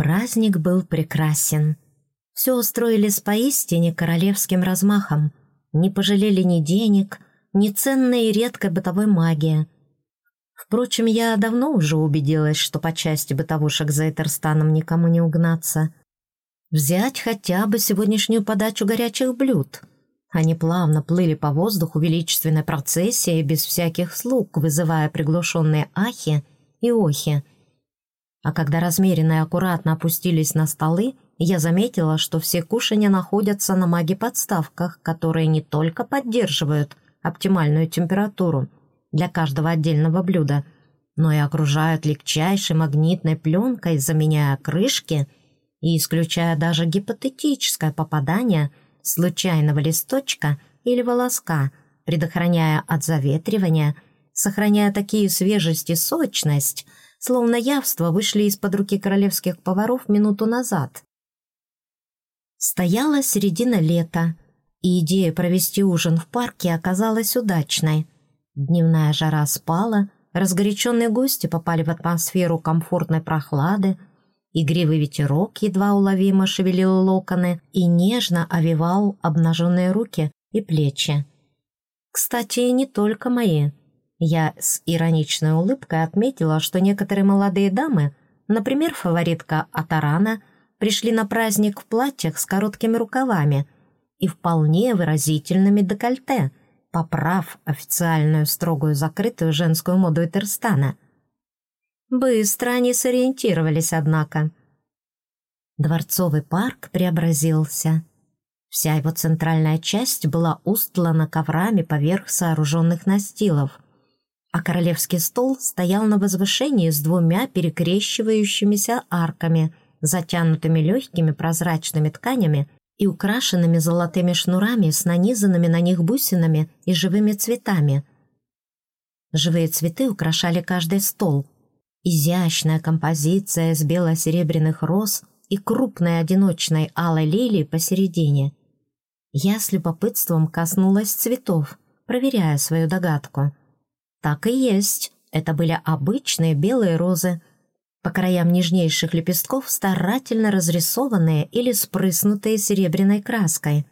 Праздник был прекрасен. Все устроили с поистине королевским размахом. Не пожалели ни денег, ни ценной и редкой бытовой магии. Впрочем, я давно уже убедилась, что по части бытовушек за Этерстаном никому не угнаться. Взять хотя бы сегодняшнюю подачу горячих блюд. Они плавно плыли по воздуху величественной процессией без всяких слуг, вызывая приглушенные ахи и охи. А когда размеренно и аккуратно опустились на столы, я заметила, что все кушанья находятся на маги-подставках, которые не только поддерживают оптимальную температуру для каждого отдельного блюда, но и окружают легчайшей магнитной пленкой, заменяя крышки и исключая даже гипотетическое попадание случайного листочка или волоска, предохраняя от заветривания, сохраняя такие свежесть и сочность – словно явства вышли из-под руки королевских поваров минуту назад. Стояла середина лета, и идея провести ужин в парке оказалась удачной. Дневная жара спала, разгоряченные гости попали в атмосферу комфортной прохлады, игривый ветерок едва уловимо шевелил локоны и нежно овивал обнаженные руки и плечи. Кстати, не только мои – я с ироничной улыбкой отметила, что некоторые молодые дамы, например, фаворитка Атарана, пришли на праздник в платьях с короткими рукавами и вполне выразительными декольте, поправ официальную строгую закрытую женскую моду Этерстана. Быстро они сориентировались, однако. Дворцовый парк преобразился. Вся его центральная часть была устлана коврами поверх сооруженных настилов – а королевский стол стоял на возвышении с двумя перекрещивающимися арками, затянутыми легкими прозрачными тканями и украшенными золотыми шнурами с нанизанными на них бусинами и живыми цветами. Живые цветы украшали каждый стол. Изящная композиция из бело-серебряных роз и крупной одиночной алой лилии посередине. Я с любопытством коснулась цветов, проверяя свою догадку — так и есть. Это были обычные белые розы, по краям нежнейших лепестков старательно разрисованные или спрыснутые серебряной краской.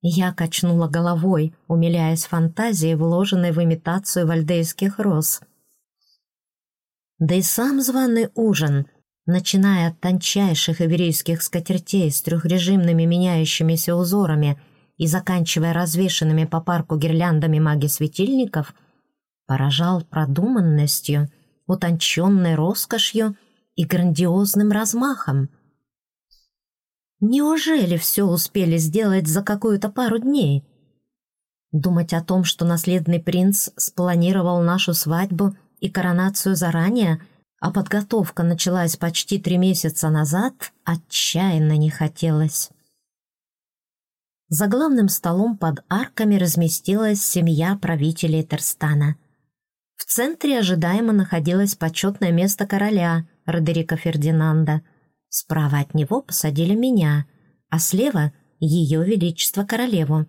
Я качнула головой, умиляясь фантазией, вложенной в имитацию вальдейских роз. Да и сам званый ужин, начиная от тончайших иверийских скатертей с трехрежимными меняющимися узорами и заканчивая развешенными по парку гирляндами маги-светильников — поражал продуманностью, утонченной роскошью и грандиозным размахом. Неужели все успели сделать за какую-то пару дней? Думать о том, что наследный принц спланировал нашу свадьбу и коронацию заранее, а подготовка началась почти три месяца назад, отчаянно не хотелось. За главным столом под арками разместилась семья правителей Терстана. В центре ожидаемо находилось почетное место короля, Родерика Фердинанда. Справа от него посадили меня, а слева — ее величество королеву.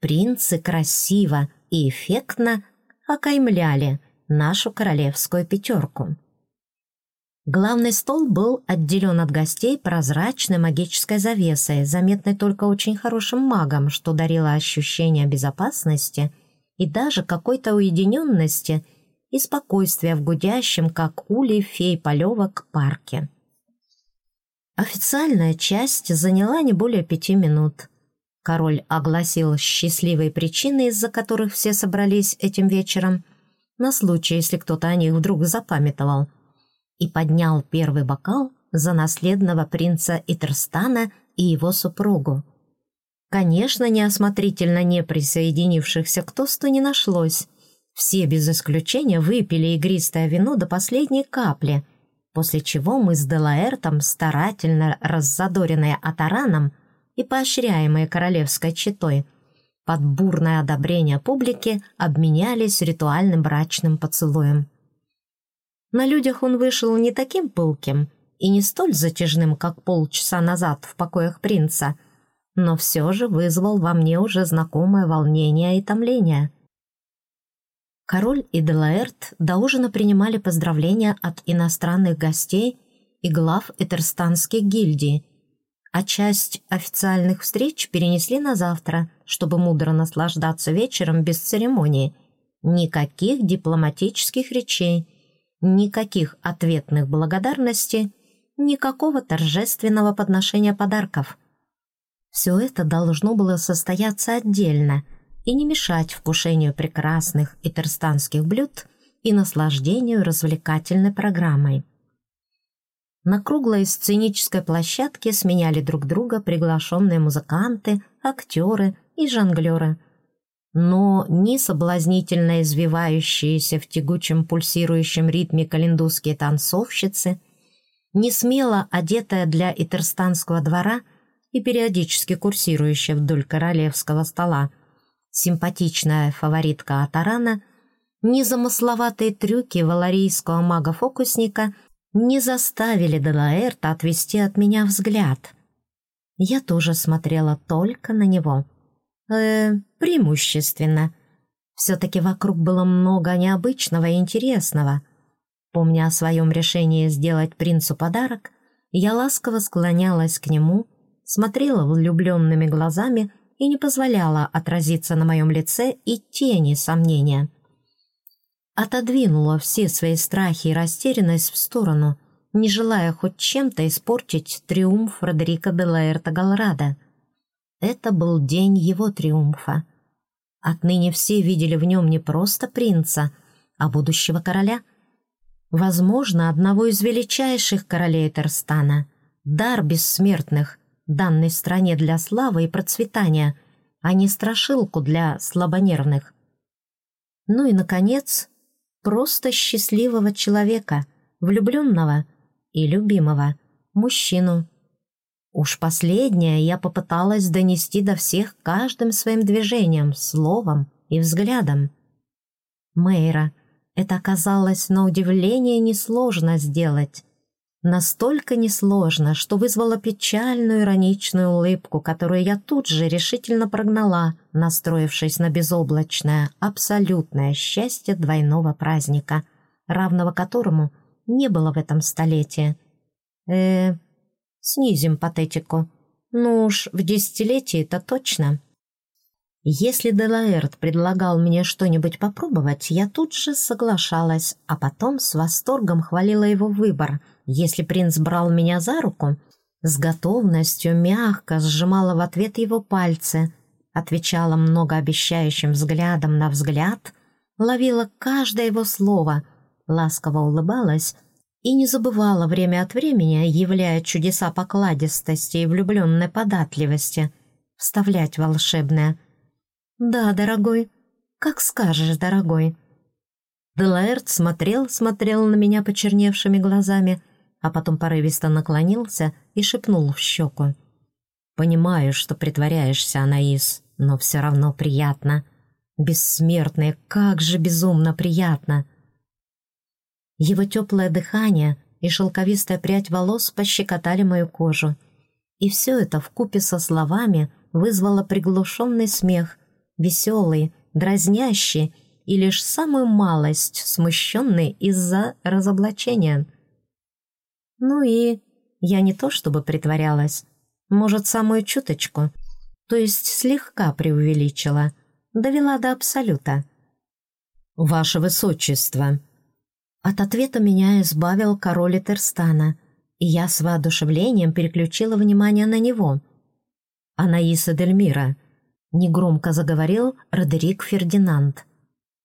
Принцы красиво и эффектно окаймляли нашу королевскую пятерку. Главный стол был отделен от гостей прозрачной магической завесой, заметной только очень хорошим магом, что дарило ощущение безопасности и даже какой-то уединенности и спокойствия в гудящем, как улей фей полевок, парке. Официальная часть заняла не более пяти минут. Король огласил счастливые причины, из-за которых все собрались этим вечером, на случай, если кто-то о них вдруг запамятовал, и поднял первый бокал за наследного принца Итерстана и его супругу. Конечно, неосмотрительно не присоединившихся к тосту не нашлось. Все без исключения выпили игристое вино до последней капли, после чего мы с Делаэртом, старательно раззадоренные Атараном и поощряемые королевской четой, под бурное одобрение публики обменялись ритуальным брачным поцелуем. На людях он вышел не таким пылким и не столь затяжным, как полчаса назад в покоях принца — но все же вызвал во мне уже знакомое волнение и томление. Король и Делаэрт до ужина принимали поздравления от иностранных гостей и глав этерстанских гильдий, а часть официальных встреч перенесли на завтра, чтобы мудро наслаждаться вечером без церемонии. Никаких дипломатических речей, никаких ответных благодарностей, никакого торжественного подношения подарков. Все это должно было состояться отдельно и не мешать вкушению прекрасных итерстанских блюд и наслаждению развлекательной программой. На круглой сценической площадке сменяли друг друга приглашенные музыканты, актеры и жонглеры. Но ни соблазнительно извивающиеся в тягучем пульсирующем ритме календузские танцовщицы, ни смело одетая для итерстанского двора и периодически курсирующая вдоль королевского стола симпатичная фаворитка Атарана, ни замысловатые трюки валарийского мага-фокусника не заставили Делаэрта отвести от меня взгляд. Я тоже смотрела только на него. Э, преимущественно. Все-таки вокруг было много необычного и интересного. Помня о своем решении сделать принцу подарок, я ласково склонялась к нему, смотрела влюбленными глазами и не позволяла отразиться на моем лице и тени сомнения — отодвинула все свои страхи и растерянность в сторону, не желая хоть чем-то испортить триумф Фредерика де Лаэрта Галрада. Это был день его триумфа. Отныне все видели в нем не просто принца, а будущего короля. Возможно, одного из величайших королей Терстана, дар бессмертных, данной стране для славы и процветания, а не страшилку для слабонервных. Ну и, наконец, просто счастливого человека, влюбленного и любимого, мужчину. Уж последнее я попыталась донести до всех каждым своим движением, словом и взглядом. Мэйра, это оказалось на удивление несложно сделать. Настолько несложно, что вызвало печальную ироничную улыбку, которую я тут же решительно прогнала, настроившись на безоблачное, абсолютное счастье двойного праздника, равного которому не было в этом столетии. э снизим патетику. Ну уж в десятилетии это точно. Если Делаэрт предлагал мне что-нибудь попробовать, я тут же соглашалась, а потом с восторгом хвалила его выбор. Если принц брал меня за руку, с готовностью мягко сжимала в ответ его пальцы, отвечала многообещающим взглядом на взгляд, ловила каждое его слово, ласково улыбалась и не забывала время от времени, являя чудеса покладистости и влюбленной податливости, вставлять волшебное – «Да, дорогой. Как скажешь, дорогой». Делаэрт смотрел, смотрел на меня почерневшими глазами, а потом порывисто наклонился и шепнул в щеку. «Понимаю, что притворяешься, Анаис, но все равно приятно. Бессмертные, как же безумно приятно!» Его теплое дыхание и шелковистая прядь волос пощекотали мою кожу. И все это вкупе со словами вызвало приглушенный смех, веселый, дразнящий и лишь самую малость смущенный из-за разоблачения. Ну и я не то чтобы притворялась, может, самую чуточку, то есть слегка преувеличила, довела до абсолюта. «Ваше Высочество!» От ответа меня избавил король Терстана, и я с воодушевлением переключила внимание на него. «Анаиса Дельмира, негромко заговорил Родерик Фердинанд.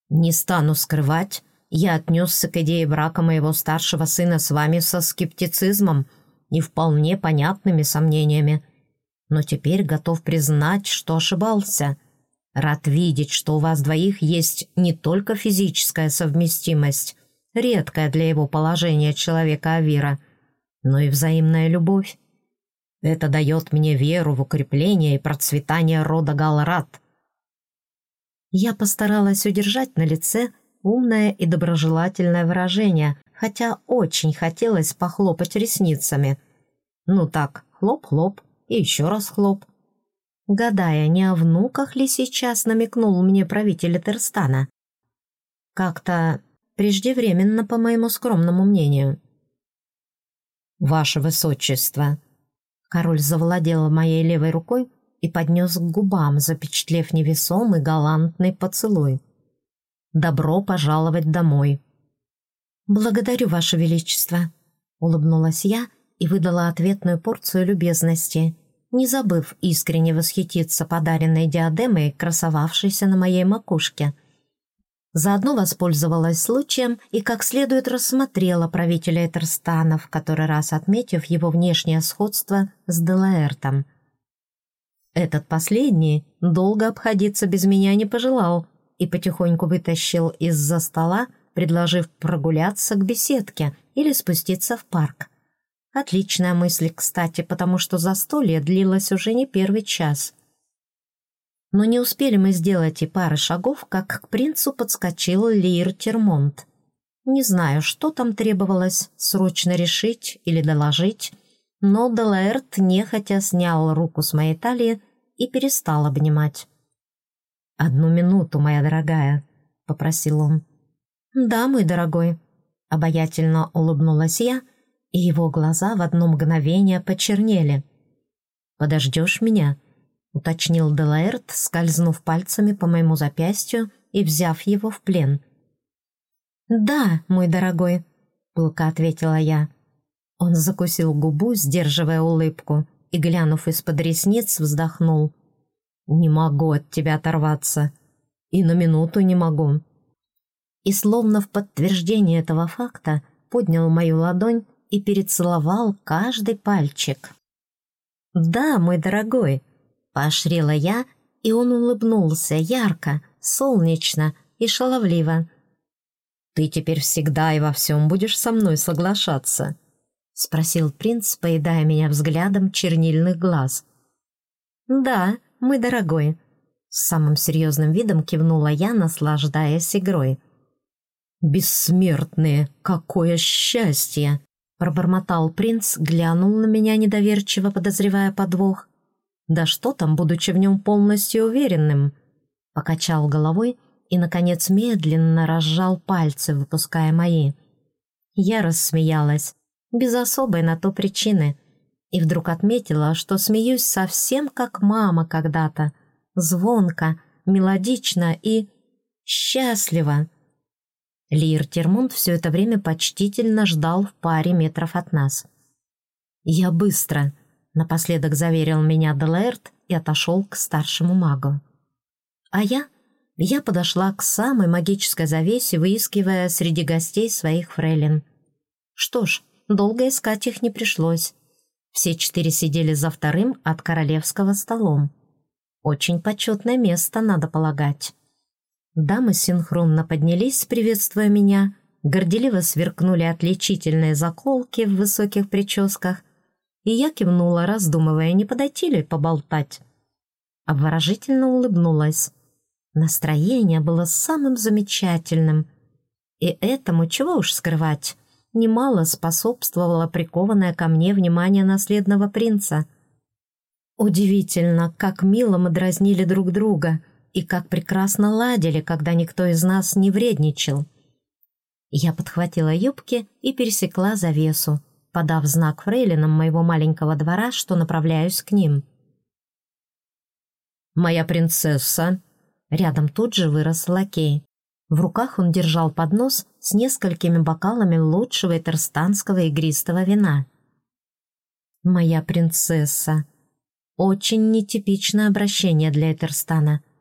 «Не стану скрывать, я отнесся к идее брака моего старшего сына с вами со скептицизмом и вполне понятными сомнениями. Но теперь готов признать, что ошибался. Рад видеть, что у вас двоих есть не только физическая совместимость, редкая для его положения человека Авира, но и взаимная любовь. Это дает мне веру в укрепление и процветание рода Галрат. Я постаралась удержать на лице умное и доброжелательное выражение, хотя очень хотелось похлопать ресницами. Ну так, хлоп-хлоп и еще раз хлоп. Гадая, не о внуках ли сейчас намекнул мне правитель Терстана. Как-то преждевременно, по моему скромному мнению. «Ваше Высочество!» Король завладел моей левой рукой и поднес к губам, запечатлев невесомый галантный поцелуй. «Добро пожаловать домой!» «Благодарю, Ваше Величество!» — улыбнулась я и выдала ответную порцию любезности, не забыв искренне восхититься подаренной диадемой, красовавшейся на моей макушке. Заодно воспользовалась случаем и как следует рассмотрела правителя Этерстана, в который раз отметив его внешнее сходство с Делаэртом. Этот последний долго обходиться без меня не пожелал и потихоньку вытащил из-за стола, предложив прогуляться к беседке или спуститься в парк. Отличная мысль, кстати, потому что застолье длилось уже не первый час. Но не успели мы сделать и пары шагов, как к принцу подскочил Лир Термонт. Не знаю, что там требовалось, срочно решить или доложить, но Делаэрт нехотя снял руку с моей талии и перестал обнимать. «Одну минуту, моя дорогая», — попросил он. «Да, мой дорогой», — обаятельно улыбнулась я, — и его глаза в одно мгновение почернели. «Подождешь меня?» — уточнил Делаэрт, скользнув пальцами по моему запястью и взяв его в плен. «Да, мой дорогой», — пылко ответила я. Он закусил губу, сдерживая улыбку, и, глянув из-под ресниц, вздохнул. «Не могу от тебя оторваться. И на минуту не могу». И словно в подтверждение этого факта поднял мою ладонь и перецеловал каждый пальчик. «Да, мой дорогой», — поощрила я, и он улыбнулся ярко, солнечно и шаловливо. «Ты теперь всегда и во всем будешь со мной соглашаться?» — спросил принц, поедая меня взглядом чернильных глаз. «Да, мой дорогой», — с самым серьезным видом кивнула я, наслаждаясь игрой. «Бессмертные! Какое счастье!» Пробормотал принц, глянул на меня недоверчиво, подозревая подвох. «Да что там, будучи в нем полностью уверенным?» Покачал головой и, наконец, медленно разжал пальцы, выпуская мои. Я рассмеялась, без особой на то причины, и вдруг отметила, что смеюсь совсем как мама когда-то, звонко, мелодично и счастливо. Лир Термунд все это время почтительно ждал в паре метров от нас. «Я быстро», — напоследок заверил меня Делаэрт и отошел к старшему магу. А я? Я подошла к самой магической завесе, выискивая среди гостей своих фрейлин. Что ж, долго искать их не пришлось. Все четыре сидели за вторым от королевского столом. Очень почетное место, надо полагать. Дамы синхронно поднялись, приветствуя меня, горделиво сверкнули отличительные заколки в высоких прическах, и я кивнула, раздумывая, не подойти ли поболтать. Обворожительно улыбнулась. Настроение было самым замечательным. И этому, чего уж скрывать, немало способствовало прикованное ко мне внимание наследного принца. Удивительно, как мило мы дразнили друг друга — и как прекрасно ладили, когда никто из нас не вредничал. Я подхватила юбки и пересекла завесу, подав знак фрейлинам моего маленького двора, что направляюсь к ним. «Моя принцесса!» Рядом тут же вырос лакей. В руках он держал поднос с несколькими бокалами лучшего этерстанского игристого вина. «Моя принцесса!» Очень нетипичное обращение для Этерстана —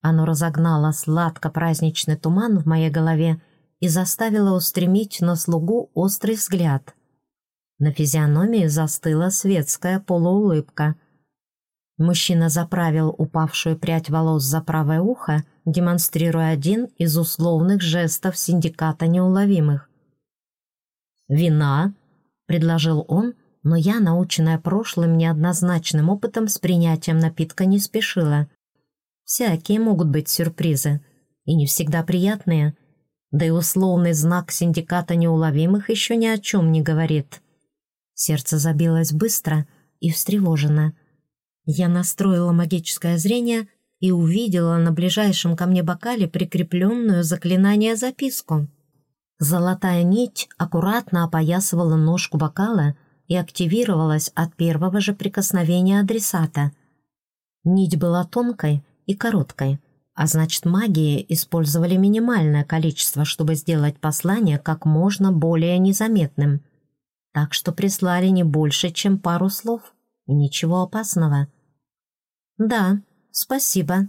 оно разогнало сладко-праздничный туман в моей голове и заставило устремить на слугу острый взгляд. На физиономии застыла светская полуулыбка. Мужчина заправил упавшую прядь волос за правое ухо, демонстрируя один из условных жестов синдиката неуловимых. «Вина?» — предложил он, но я, наученная прошлым неоднозначным опытом, с принятием напитка не спешила. Всякие могут быть сюрпризы, и не всегда приятные. Да и условный знак синдиката неуловимых еще ни о чем не говорит. Сердце забилось быстро и встревожено. Я настроила магическое зрение и увидела на ближайшем ко мне бокале прикрепленную заклинание записку. Золотая нить аккуратно опоясывала ножку бокала, и активировалась от первого же прикосновения адресата. Нить была тонкой и короткой, а значит магии использовали минимальное количество, чтобы сделать послание как можно более незаметным. Так что прислали не больше, чем пару слов, и ничего опасного. «Да, спасибо»,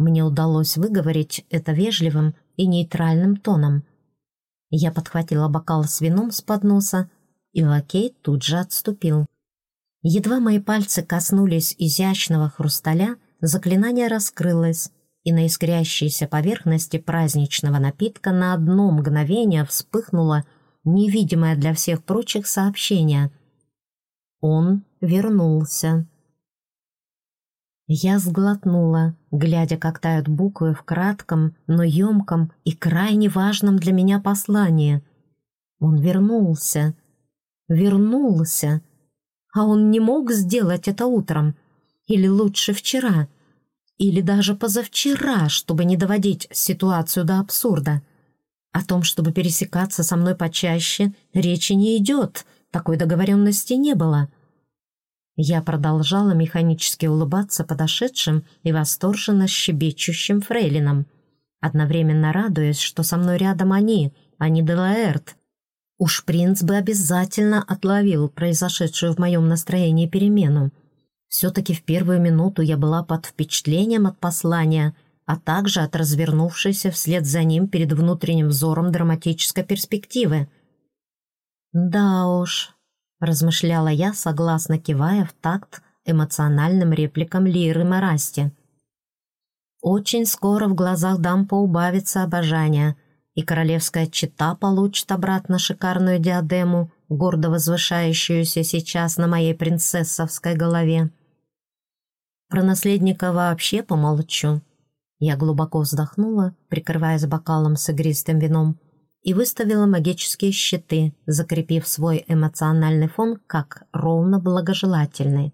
мне удалось выговорить это вежливым и нейтральным тоном. Я подхватила бокал с вином с подноса, и лакей тут же отступил. Едва мои пальцы коснулись изящного хрусталя, заклинание раскрылось, и на искрящейся поверхности праздничного напитка на одно мгновение вспыхнуло невидимое для всех прочих сообщение. Он вернулся. Я сглотнула, глядя, как тают буквы в кратком, но емком и крайне важном для меня послании. Он вернулся. Вернулся. А он не мог сделать это утром. Или лучше вчера. Или даже позавчера, чтобы не доводить ситуацию до абсурда. О том, чтобы пересекаться со мной почаще, речи не идет. Такой договоренности не было. — я продолжала механически улыбаться подошедшим и восторженно щебечущим фрейлинам, одновременно радуясь, что со мной рядом они, а не Делаэрт. Уж принц бы обязательно отловил произошедшую в моем настроении перемену. Все-таки в первую минуту я была под впечатлением от послания, а также от развернувшейся вслед за ним перед внутренним взором драматической перспективы. Да уж, размышляла я, согласно кивая в такт эмоциональным репликам Лиры Марасти. Очень скоро в глазах дам поубавится обожание, и королевская чита получит обратно шикарную диадему, гордо возвышающуюся сейчас на моей принцессовской голове. Про наследника вообще помолчу. Я глубоко вздохнула, прикрываясь бокалом с игристым вином, и выставила магические щиты, закрепив свой эмоциональный фон как ровно благожелательный.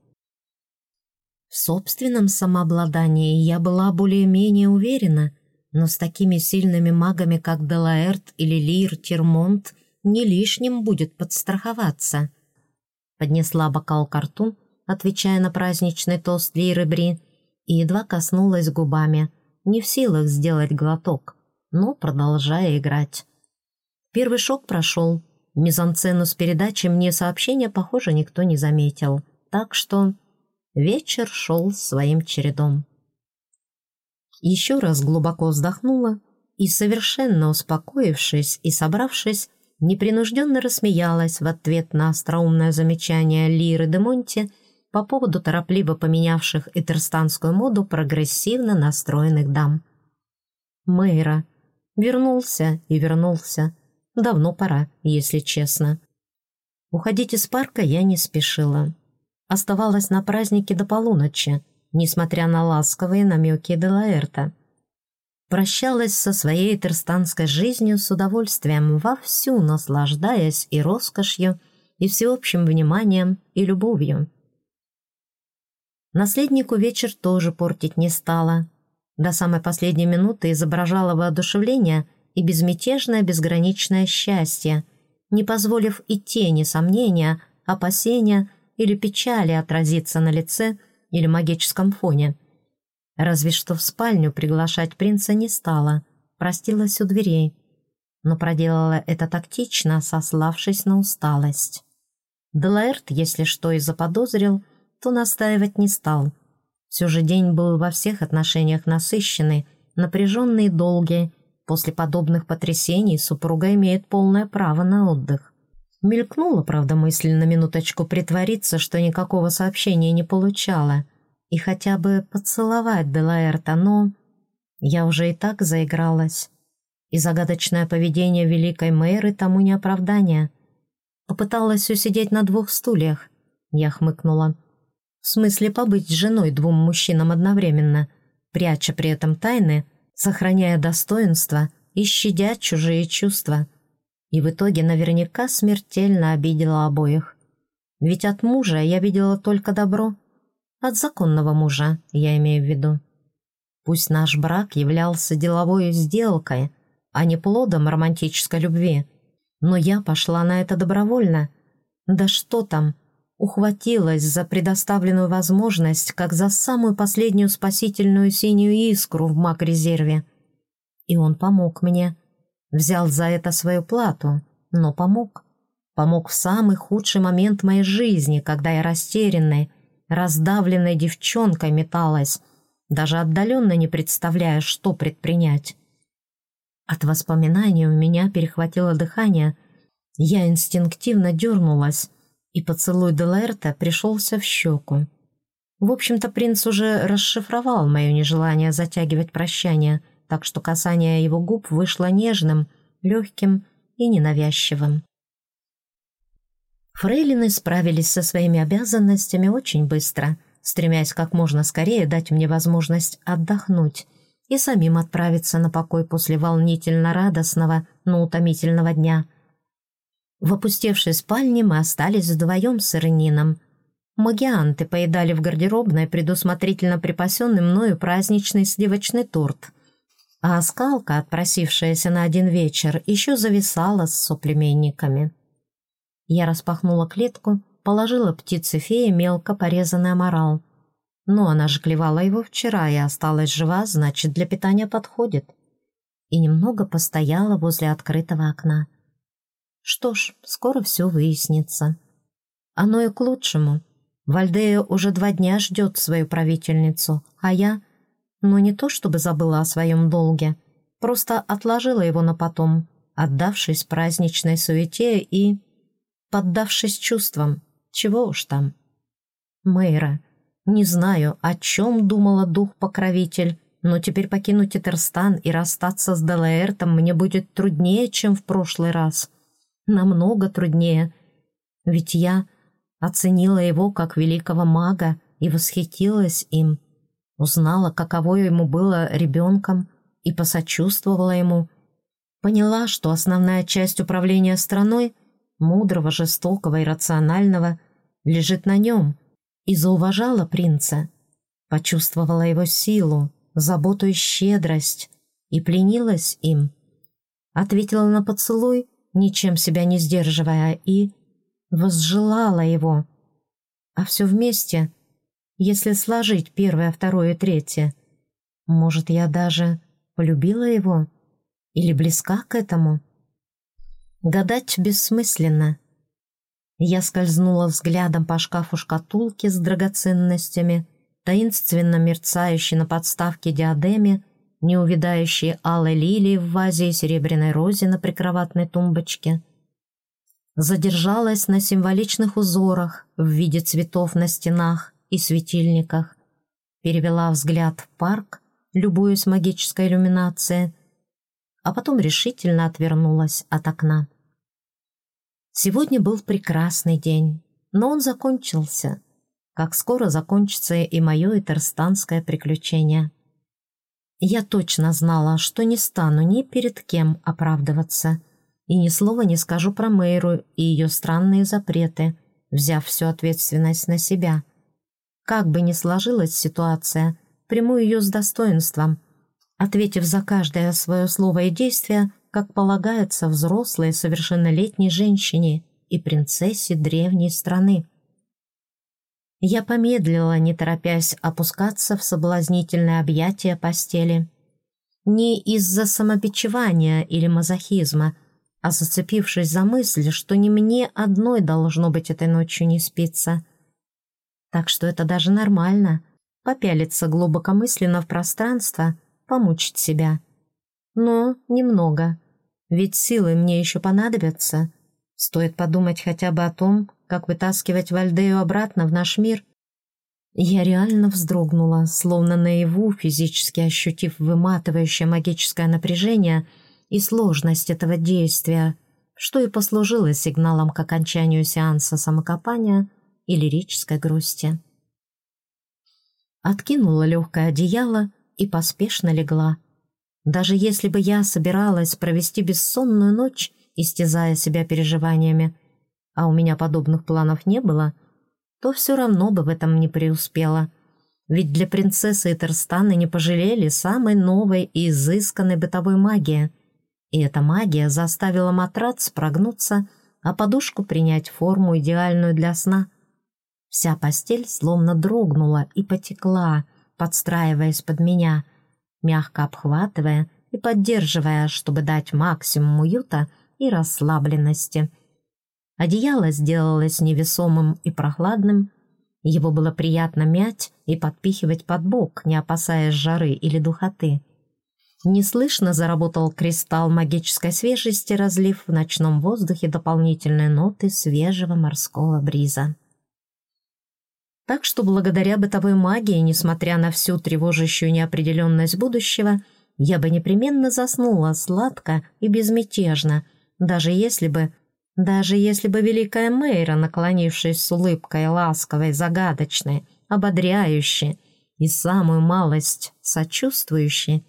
В собственном самообладании я была более-менее уверена, но с такими сильными магами, как Делаэрт или Лир Термонт, не лишним будет подстраховаться. Поднесла бокал к рту, отвечая на праздничный тост Лиры Бри, и едва коснулась губами, не в силах сделать глоток, но продолжая играть. Первый шок прошел. Мизансцену с передачей мне сообщения, похоже, никто не заметил. Так что вечер шел своим чередом. Еще раз глубоко вздохнула и, совершенно успокоившись и собравшись, непринужденно рассмеялась в ответ на остроумное замечание Лиры де Монти по поводу торопливо поменявших этерстанскую моду прогрессивно настроенных дам. Мэйра вернулся и вернулся, Давно пора, если честно. Уходить из парка я не спешила. Оставалась на празднике до полуночи, несмотря на ласковые намеки Делаэрта. Прощалась со своей терстанской жизнью с удовольствием, вовсю наслаждаясь и роскошью, и всеобщим вниманием, и любовью. Наследнику вечер тоже портить не стала. До самой последней минуты изображала воодушевление и безмятежное безграничное счастье, не позволив и тени сомнения, опасения или печали отразиться на лице или магическом фоне. Разве что в спальню приглашать принца не стала, простилась у дверей, но проделала это тактично, сославшись на усталость. Делаэрт, если что и заподозрил, то настаивать не стал. Все же день был во всех отношениях насыщенный, напряженный и долгий, После подобных потрясений супруга имеет полное право на отдых. Мелькнула, правда, мысль на минуточку притвориться, что никакого сообщения не получала, и хотя бы поцеловать Делаэрта, но... Я уже и так заигралась. И загадочное поведение великой мэры тому не оправдание. Попыталась усидеть на двух стульях. Я хмыкнула. В смысле побыть женой двум мужчинам одновременно, пряча при этом тайны, сохраняя достоинство и щадя чужие чувства. И в итоге наверняка смертельно обидела обоих. Ведь от мужа я видела только добро. От законного мужа, я имею в виду. Пусть наш брак являлся деловой сделкой, а не плодом романтической любви, но я пошла на это добровольно. Да что там, ухватилась за предоставленную возможность, как за самую последнюю спасительную синюю искру в маг-резерве. И он помог мне. Взял за это свою плату, но помог. Помог в самый худший момент моей жизни, когда я растерянной, раздавленной девчонкой металась, даже отдаленно не представляя, что предпринять. От воспоминаний у меня перехватило дыхание. Я инстинктивно дернулась, и поцелуй Делаэрта пришелся в щеку. В общем-то, принц уже расшифровал мое нежелание затягивать прощание, так что касание его губ вышло нежным, легким и ненавязчивым. Фрейлины справились со своими обязанностями очень быстро, стремясь как можно скорее дать мне возможность отдохнуть и самим отправиться на покой после волнительно-радостного, но утомительного дня – в опустевшей спальне мы остались вдвоем с Иренином. Магианты поедали в гардеробной предусмотрительно припасенный мною праздничный сливочный торт. А скалка, отпросившаяся на один вечер, еще зависала с соплеменниками. Я распахнула клетку, положила птице феи мелко порезанный аморал. Но она же клевала его вчера и осталась жива, значит, для питания подходит. И немного постояла возле открытого окна. Что ж, скоро все выяснится. Оно и к лучшему. Вальдея уже два дня ждет свою правительницу, а я... Ну, не то чтобы забыла о своем долге, просто отложила его на потом, отдавшись праздничной суете и... поддавшись чувствам. Чего уж там. Мэйра, не знаю, о чем думала дух-покровитель, но теперь покинуть Этерстан и расстаться с Делаэртом мне будет труднее, чем в прошлый раз намного труднее. Ведь я оценила его как великого мага и восхитилась им, узнала, каково ему было ребенком и посочувствовала ему. Поняла, что основная часть управления страной, мудрого, жестокого и рационального, лежит на нем, и зауважала принца, почувствовала его силу, заботу и щедрость, и пленилась им. Ответила на поцелуй ничем себя не сдерживая, и возжелала его. А все вместе, если сложить первое, второе третье, может, я даже полюбила его или близка к этому? Гадать бессмысленно. Я скользнула взглядом по шкафу шкатулки с драгоценностями, таинственно мерцающей на подставке диадеме, неувидающие алой лилии в вазе и серебряной розе на прикроватной тумбочке. Задержалась на символичных узорах в виде цветов на стенах и светильниках. Перевела взгляд в парк, любуясь магической иллюминацией, а потом решительно отвернулась от окна. Сегодня был прекрасный день, но он закончился, как скоро закончится и мое итерстанское приключение. Я точно знала, что не стану ни перед кем оправдываться и ни слова не скажу про Мэйру и ее странные запреты, взяв всю ответственность на себя. Как бы ни сложилась ситуация, приму ее с достоинством, ответив за каждое свое слово и действие, как полагается взрослой совершеннолетней женщине и принцессе древней страны. Я помедлила, не торопясь опускаться в соблазнительное объятие постели. Не из-за самобичевания или мазохизма, а зацепившись за мысль, что не мне одной должно быть этой ночью не спиться. Так что это даже нормально — попялиться глубокомысленно в пространство, помучить себя. Но немного, ведь силы мне еще понадобятся. Стоит подумать хотя бы о том, как вытаскивать Вальдею обратно в наш мир. Я реально вздрогнула, словно наяву, физически ощутив выматывающее магическое напряжение и сложность этого действия, что и послужило сигналом к окончанию сеанса самокопания и лирической грусти. Откинула легкое одеяло и поспешно легла. Даже если бы я собиралась провести бессонную ночь, истязая себя переживаниями, а у меня подобных планов не было, то все равно бы в этом не преуспела. Ведь для принцессы Этерстана не пожалели самой новой и изысканной бытовой магии. И эта магия заставила матрац прогнуться а подушку принять форму идеальную для сна. Вся постель словно дрогнула и потекла, подстраиваясь под меня, мягко обхватывая и поддерживая, чтобы дать максимум уюта и расслабленности. Одеяло сделалось невесомым и прохладным, его было приятно мять и подпихивать под бок, не опасаясь жары или духоты. Неслышно заработал кристалл магической свежести, разлив в ночном воздухе дополнительные ноты свежего морского бриза. Так что благодаря бытовой магии, несмотря на всю тревожащую неопределенность будущего, я бы непременно заснула сладко и безмятежно, даже если бы... Даже если бы великая Мейра, наклонившись с улыбкой ласковой, загадочной, ободряющей и самую малость сочувствующей,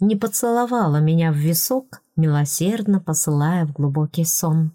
не поцеловала меня в висок, милосердно посылая в глубокий сон.